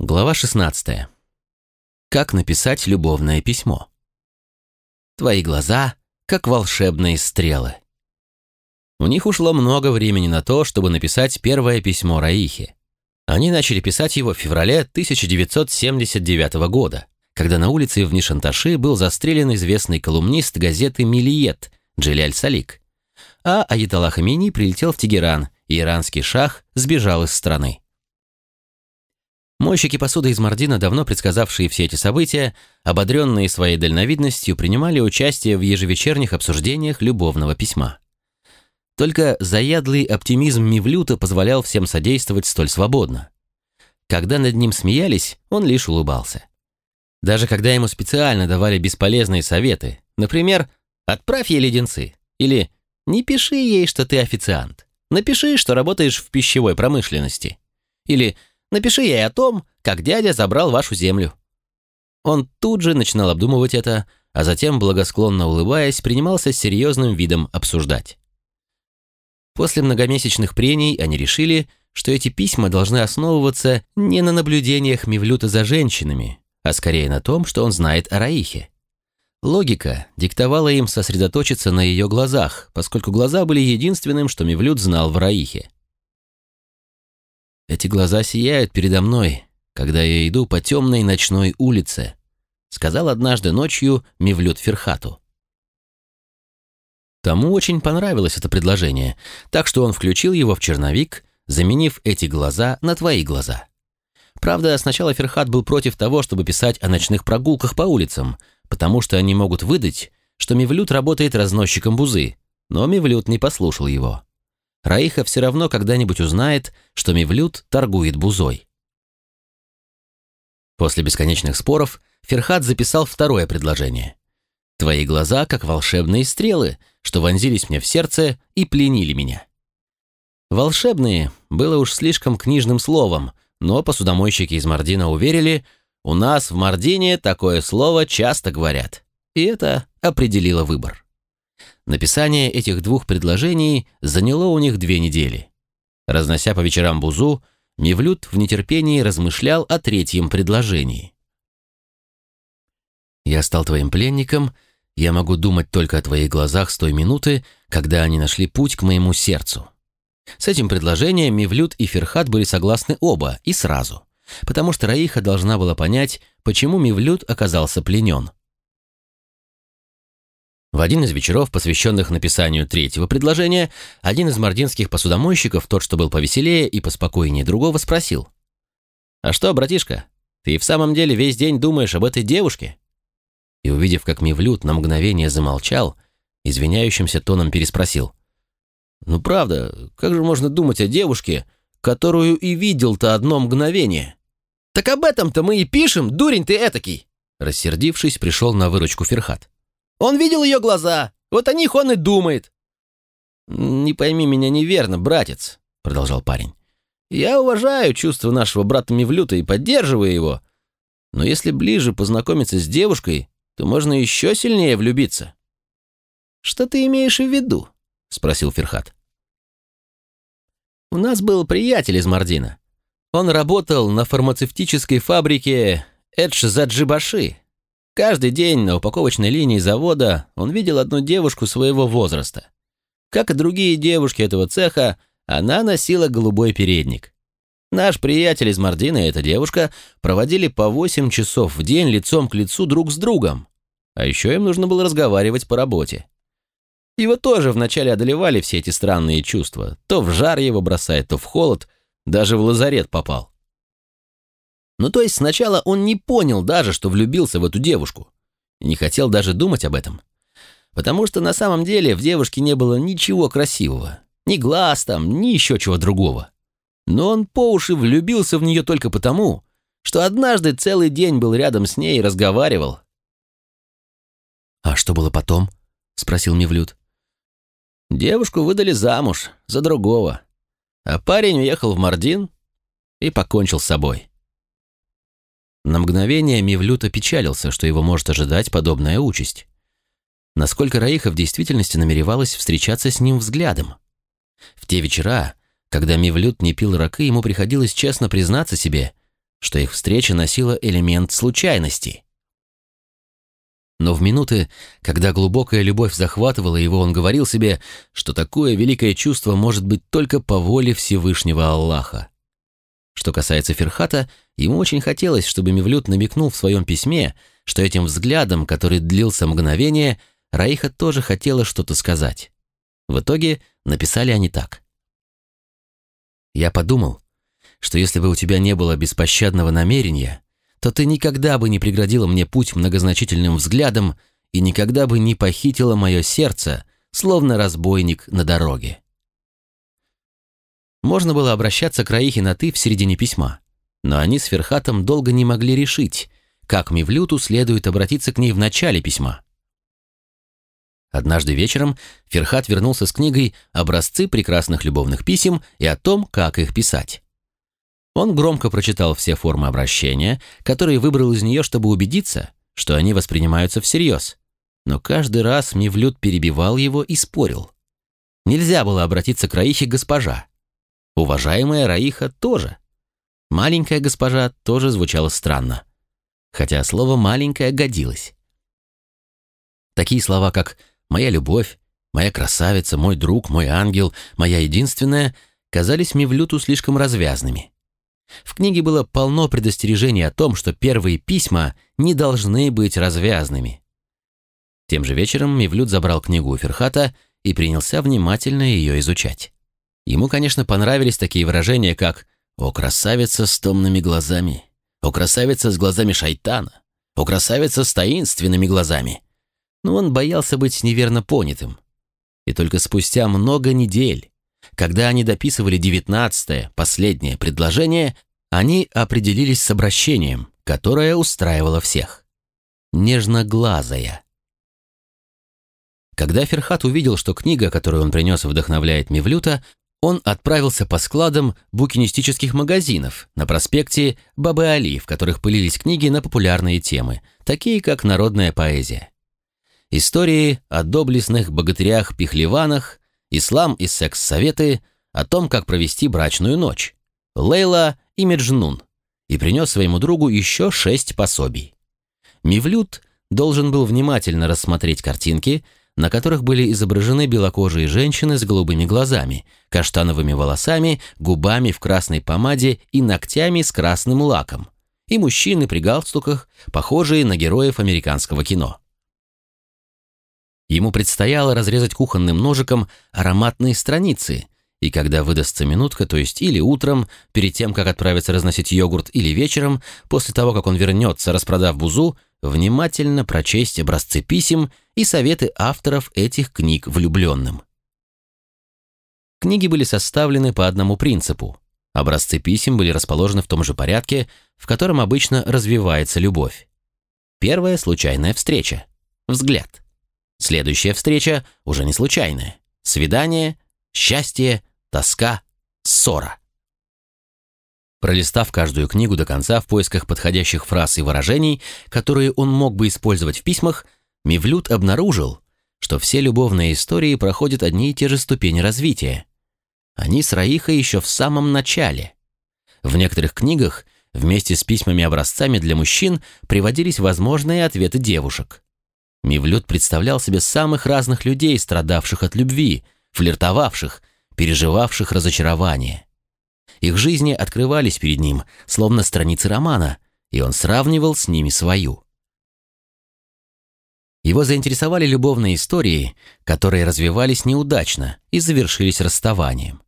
Глава 16. Как написать любовное письмо? Твои глаза, как волшебные стрелы. У них ушло много времени на то, чтобы написать первое письмо Раихе. Они начали писать его в феврале 1979 года, когда на улице в Нишанташи был застрелен известный колумнист газеты «Милиет» Джиляль Салик, а Аятолла Хамини прилетел в Тегеран, и иранский шах сбежал из страны. Мойщики посуды из Мардина, давно предсказавшие все эти события, ободренные своей дальновидностью, принимали участие в ежевечерних обсуждениях любовного письма. Только заядлый оптимизм Мивлюта позволял всем содействовать столь свободно. Когда над ним смеялись, он лишь улыбался. Даже когда ему специально давали бесполезные советы, например, «отправь ей леденцы» или «не пиши ей, что ты официант, напиши, что работаешь в пищевой промышленности» или Напиши ей о том, как дядя забрал вашу землю». Он тут же начинал обдумывать это, а затем, благосклонно улыбаясь, принимался с серьезным видом обсуждать. После многомесячных прений они решили, что эти письма должны основываться не на наблюдениях Мивлюта за женщинами, а скорее на том, что он знает о Раихе. Логика диктовала им сосредоточиться на ее глазах, поскольку глаза были единственным, что Мивлют знал в Раихе. Эти глаза сияют передо мной, когда я иду по темной ночной улице», сказал однажды ночью Мивлют Ферхату. Тому очень понравилось это предложение, так что он включил его в черновик, заменив эти глаза на твои глаза. Правда, сначала Ферхат был против того, чтобы писать о ночных прогулках по улицам, потому что они могут выдать, что Мивлют работает разносчиком бузы, но Мивлют не послушал его. Раиха все равно когда-нибудь узнает, что Мивлют торгует бузой. После бесконечных споров Ферхат записал второе предложение. «Твои глаза, как волшебные стрелы, что вонзились мне в сердце и пленили меня». «Волшебные» было уж слишком книжным словом, но посудомойщики из Мардина уверили, у нас в Мардине такое слово часто говорят. И это определило выбор. Написание этих двух предложений заняло у них две недели. Разнося по вечерам бузу, Мевлюд в нетерпении размышлял о третьем предложении. «Я стал твоим пленником, я могу думать только о твоих глазах с той минуты, когда они нашли путь к моему сердцу». С этим предложением Мевлюд и Ферхат были согласны оба и сразу, потому что Раиха должна была понять, почему Мевлюд оказался пленен – в один из вечеров, посвященных написанию третьего предложения, один из мардинских посудомойщиков, тот, что был повеселее и поспокойнее другого, спросил. «А что, братишка, ты в самом деле весь день думаешь об этой девушке?» И, увидев, как Мивлют на мгновение замолчал, извиняющимся тоном переспросил. «Ну правда, как же можно думать о девушке, которую и видел-то одно мгновение?» «Так об этом-то мы и пишем, дурень ты этакий!» Рассердившись, пришел на выручку Ферхат. Он видел ее глаза, вот о них он и думает». «Не пойми меня неверно, братец», — продолжал парень. «Я уважаю чувства нашего брата Мивлюта и поддерживаю его. Но если ближе познакомиться с девушкой, то можно еще сильнее влюбиться». «Что ты имеешь в виду?» — спросил Ферхат. «У нас был приятель из Мардина. Он работал на фармацевтической фабрике Эдж-Заджибаши, Каждый день на упаковочной линии завода он видел одну девушку своего возраста. Как и другие девушки этого цеха, она носила голубой передник. Наш приятель из Мардина и эта девушка проводили по 8 часов в день лицом к лицу друг с другом. А еще им нужно было разговаривать по работе. Его тоже вначале одолевали все эти странные чувства. То в жар его бросает, то в холод, даже в лазарет попал. Ну, то есть сначала он не понял даже, что влюбился в эту девушку. И не хотел даже думать об этом. Потому что на самом деле в девушке не было ничего красивого. Ни глаз там, ни еще чего другого. Но он по уши влюбился в нее только потому, что однажды целый день был рядом с ней и разговаривал. «А что было потом?» — спросил Мивлют. Девушку выдали замуж за другого, а парень уехал в Мардин и покончил с собой. На мгновение Мивлют опечалился, что его может ожидать подобная участь. Насколько Раиха в действительности намеревалась встречаться с ним взглядом. В те вечера, когда Мивлют не пил ракы, ему приходилось честно признаться себе, что их встреча носила элемент случайности. Но в минуты, когда глубокая любовь захватывала его, он говорил себе, что такое великое чувство может быть только по воле Всевышнего Аллаха. Что касается Ферхата, ему очень хотелось, чтобы Мевлюд намекнул в своем письме, что этим взглядом, который длился мгновение, Раиха тоже хотела что-то сказать. В итоге написали они так. «Я подумал, что если бы у тебя не было беспощадного намерения, то ты никогда бы не преградила мне путь многозначительным взглядом и никогда бы не похитила мое сердце, словно разбойник на дороге. Можно было обращаться к Раихе на «ты» в середине письма, но они с Ферхатом долго не могли решить, как Мивлюту следует обратиться к ней в начале письма. Однажды вечером Ферхат вернулся с книгой «Образцы прекрасных любовных писем» и о том, как их писать. Он громко прочитал все формы обращения, которые выбрал из нее, чтобы убедиться, что они воспринимаются всерьез. Но каждый раз Мивлют перебивал его и спорил. Нельзя было обратиться к Раихе госпожа. Уважаемая Раиха тоже. Маленькая госпожа тоже звучало странно. Хотя слово «маленькая» годилось. Такие слова, как «моя любовь», «моя красавица», «мой друг», «мой ангел», «моя единственная» казались Мивлюту слишком развязными. В книге было полно предостережений о том, что первые письма не должны быть развязными. Тем же вечером Мивлют забрал книгу у Ферхата и принялся внимательно ее изучать. Ему, конечно, понравились такие выражения, как «О, красавица с томными глазами», «О, красавица с глазами шайтана», «О, красавица с таинственными глазами». Но он боялся быть неверно понятым. И только спустя много недель, когда они дописывали девятнадцатое, последнее предложение, они определились с обращением, которое устраивало всех. Нежноглазая. Когда Ферхат увидел, что книга, которую он принес, вдохновляет Мивлюта, он отправился по складам букинистических магазинов на проспекте Бабы-Али, в которых пылились книги на популярные темы, такие как народная поэзия. Истории о доблестных богатырях-пихлеванах, ислам и секс-советы о том, как провести брачную ночь, Лейла и Меджнун, и принес своему другу еще шесть пособий. Мивлют должен был внимательно рассмотреть картинки, на которых были изображены белокожие женщины с голубыми глазами, каштановыми волосами, губами в красной помаде и ногтями с красным лаком, и мужчины при галстуках, похожие на героев американского кино. Ему предстояло разрезать кухонным ножиком ароматные страницы, и когда выдастся минутка, то есть или утром, перед тем, как отправиться разносить йогурт, или вечером, после того, как он вернется, распродав бузу, внимательно прочесть образцы писем и советы авторов этих книг влюбленным. Книги были составлены по одному принципу. Образцы писем были расположены в том же порядке, в котором обычно развивается любовь. Первая случайная встреча. Взгляд. Следующая встреча уже не случайная. Свидание, счастье, тоска, ссора. Пролистав каждую книгу до конца в поисках подходящих фраз и выражений, которые он мог бы использовать в письмах, Мивлют обнаружил, что все любовные истории проходят одни и те же ступени развития. Они с Раихой еще в самом начале. В некоторых книгах вместе с письмами-образцами для мужчин приводились возможные ответы девушек. Мивлют представлял себе самых разных людей, страдавших от любви, флиртовавших, переживавших разочарование. Их жизни открывались перед ним, словно страницы романа, и он сравнивал с ними свою. Его заинтересовали любовные истории, которые развивались неудачно и завершились расставанием.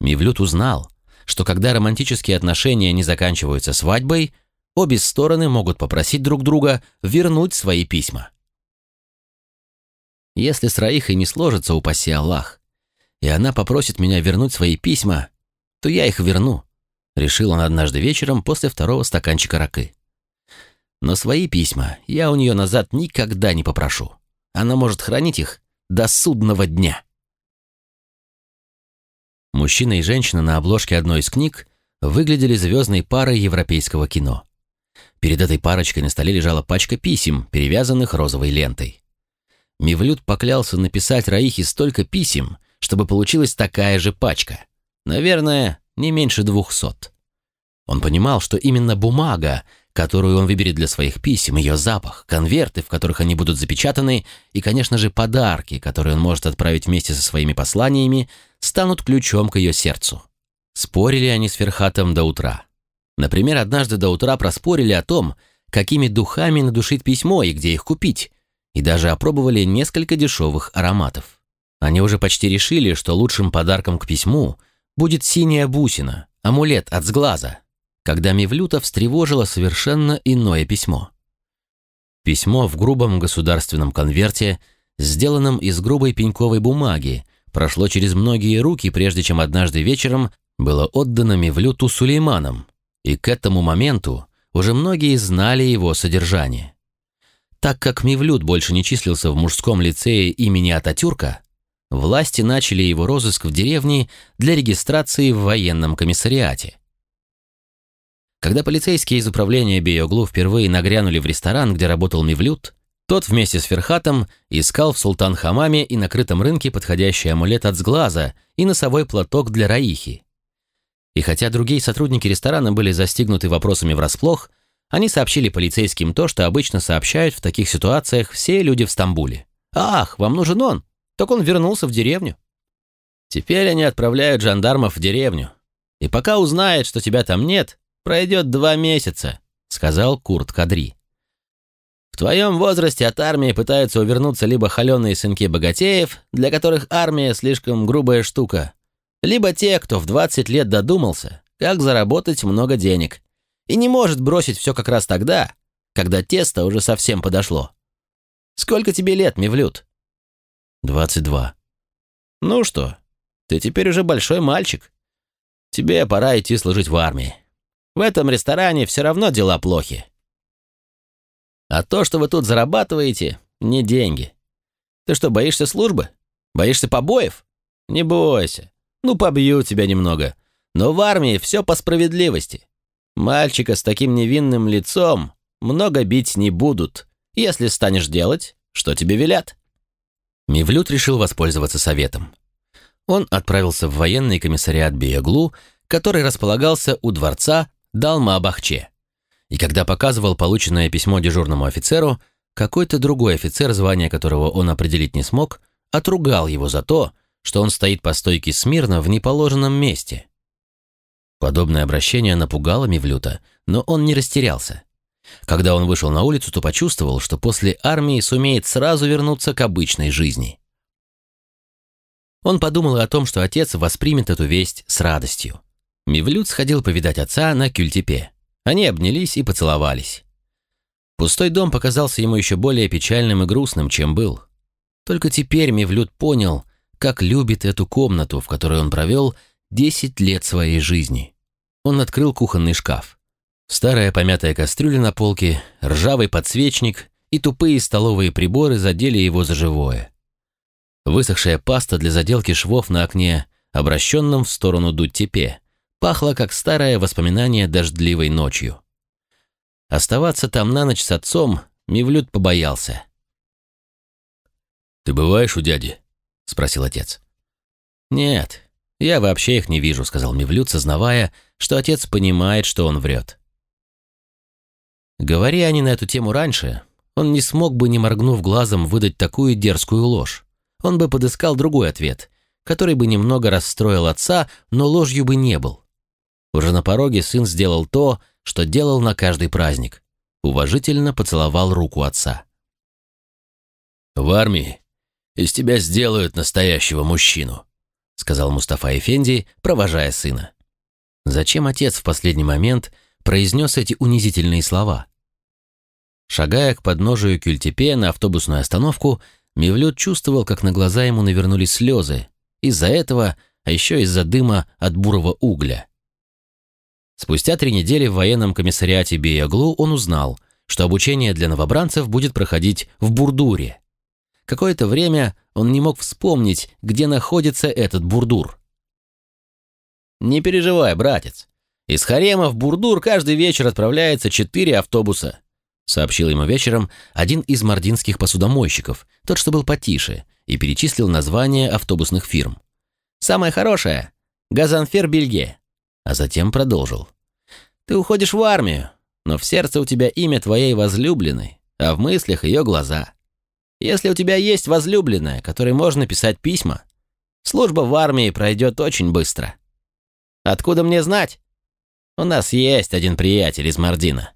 Мивлют узнал, что когда романтические отношения не заканчиваются свадьбой, обе стороны могут попросить друг друга вернуть свои письма. Если с Раихой не сложится, упаси Аллах, и она попросит меня вернуть свои письма, то я их верну», — решил он однажды вечером после второго стаканчика ракы. «Но свои письма я у нее назад никогда не попрошу. Она может хранить их до судного дня». Мужчина и женщина на обложке одной из книг выглядели звездной парой европейского кино. Перед этой парочкой на столе лежала пачка писем, перевязанных розовой лентой. Мивлют поклялся написать Раихе столько писем, чтобы получилась такая же пачка. Наверное, не меньше двухсот. Он понимал, что именно бумага, которую он выберет для своих писем, ее запах, конверты, в которых они будут запечатаны, и, конечно же, подарки, которые он может отправить вместе со своими посланиями, станут ключом к ее сердцу. Спорили они с Ферхатом до утра. Например, однажды до утра проспорили о том, какими духами надушить письмо и где их купить, и даже опробовали несколько дешевых ароматов. Они уже почти решили, что лучшим подарком к письму будет синяя бусина, амулет от сглаза, когда Мивлюта встревожило совершенно иное письмо. Письмо в грубом государственном конверте, сделанном из грубой пеньковой бумаги, прошло через многие руки, прежде чем однажды вечером было отдано Мивлюту Сулейманом, и к этому моменту уже многие знали его содержание. Так как Мивлют больше не числился в мужском лицее имени Ататюрка, власти начали его розыск в деревне для регистрации в военном комиссариате. Когда полицейские из управления Биоглу впервые нагрянули в ресторан, где работал Мивлют, тот вместе с Ферхатом искал в Султан-Хамаме и накрытом рынке подходящий амулет от сглаза и носовой платок для Раихи. И хотя другие сотрудники ресторана были застигнуты вопросами врасплох, они сообщили полицейским то, что обычно сообщают в таких ситуациях все люди в Стамбуле. «Ах, вам нужен он! так он вернулся в деревню. Теперь они отправляют жандармов в деревню. И пока узнает, что тебя там нет, пройдет два месяца, сказал Курт Кадри. В твоем возрасте от армии пытаются увернуться либо холеные сынки богатеев, для которых армия слишком грубая штука, либо те, кто в 20 лет додумался, как заработать много денег, и не может бросить все как раз тогда, когда тесто уже совсем подошло. Сколько тебе лет, Мевлюд? 22. Ну что, ты теперь уже большой мальчик. Тебе пора идти служить в армии. В этом ресторане все равно дела плохи. А то, что вы тут зарабатываете, не деньги. Ты что, боишься службы? Боишься побоев? Не бойся. Ну, побью тебя немного. Но в армии все по справедливости. Мальчика с таким невинным лицом много бить не будут, если станешь делать, что тебе велят. Мивлют решил воспользоваться советом. Он отправился в военный комиссариат Биоглу, который располагался у дворца Далма-Абахче. И когда показывал полученное письмо дежурному офицеру, какой-то другой офицер, звание которого он определить не смог, отругал его за то, что он стоит по стойке смирно в неположенном месте. Подобное обращение напугало Мивлюта, но он не растерялся. Когда он вышел на улицу, то почувствовал, что после армии сумеет сразу вернуться к обычной жизни. Он подумал о том, что отец воспримет эту весть с радостью. Мивлют сходил повидать отца на Кюльтепе. Они обнялись и поцеловались. Пустой дом показался ему еще более печальным и грустным, чем был. Только теперь Мивлют понял, как любит эту комнату, в которой он провел 10 лет своей жизни. Он открыл кухонный шкаф. Старая помятая кастрюля на полке, ржавый подсвечник и тупые столовые приборы задели его за живое. Высохшая паста для заделки швов на окне, обращенном в сторону Дуттепе пахло, как старое воспоминание дождливой ночью. Оставаться там на ночь с отцом Мивлют побоялся. «Ты бываешь у дяди?» — спросил отец. «Нет, я вообще их не вижу», — сказал Мивлют, сознавая, что отец понимает, что он врет. Говори они на эту тему раньше, он не смог бы, не моргнув глазом, выдать такую дерзкую ложь. Он бы подыскал другой ответ, который бы немного расстроил отца, но ложью бы не был. Уже на пороге сын сделал то, что делал на каждый праздник. Уважительно поцеловал руку отца. «В армии из тебя сделают настоящего мужчину», сказал Мустафа Эфенди, провожая сына. Зачем отец в последний момент произнес эти унизительные слова? Шагая к подножию Кюльтепе на автобусную остановку, Мевлюд чувствовал, как на глаза ему навернулись слезы. Из-за этого, а еще из-за дыма от бурого угля. Спустя три недели в военном комиссариате Биоглу он узнал, что обучение для новобранцев будет проходить в Бурдуре. Какое-то время он не мог вспомнить, где находится этот Бурдур. «Не переживай, братец. Из Харема в Бурдур каждый вечер отправляется четыре автобуса», сообщил ему вечером один из мардинских посудомойщиков, тот, что был потише, и перечислил названия автобусных фирм. «Самое хорошее — Газанфер Бельге, а затем продолжил. Ты уходишь в армию, но в сердце у тебя имя твоей возлюбленной, а в мыслях ее глаза. Если у тебя есть возлюбленная, которой можно писать письма, служба в армии пройдет очень быстро. Откуда мне знать? У нас есть один приятель из Мардина.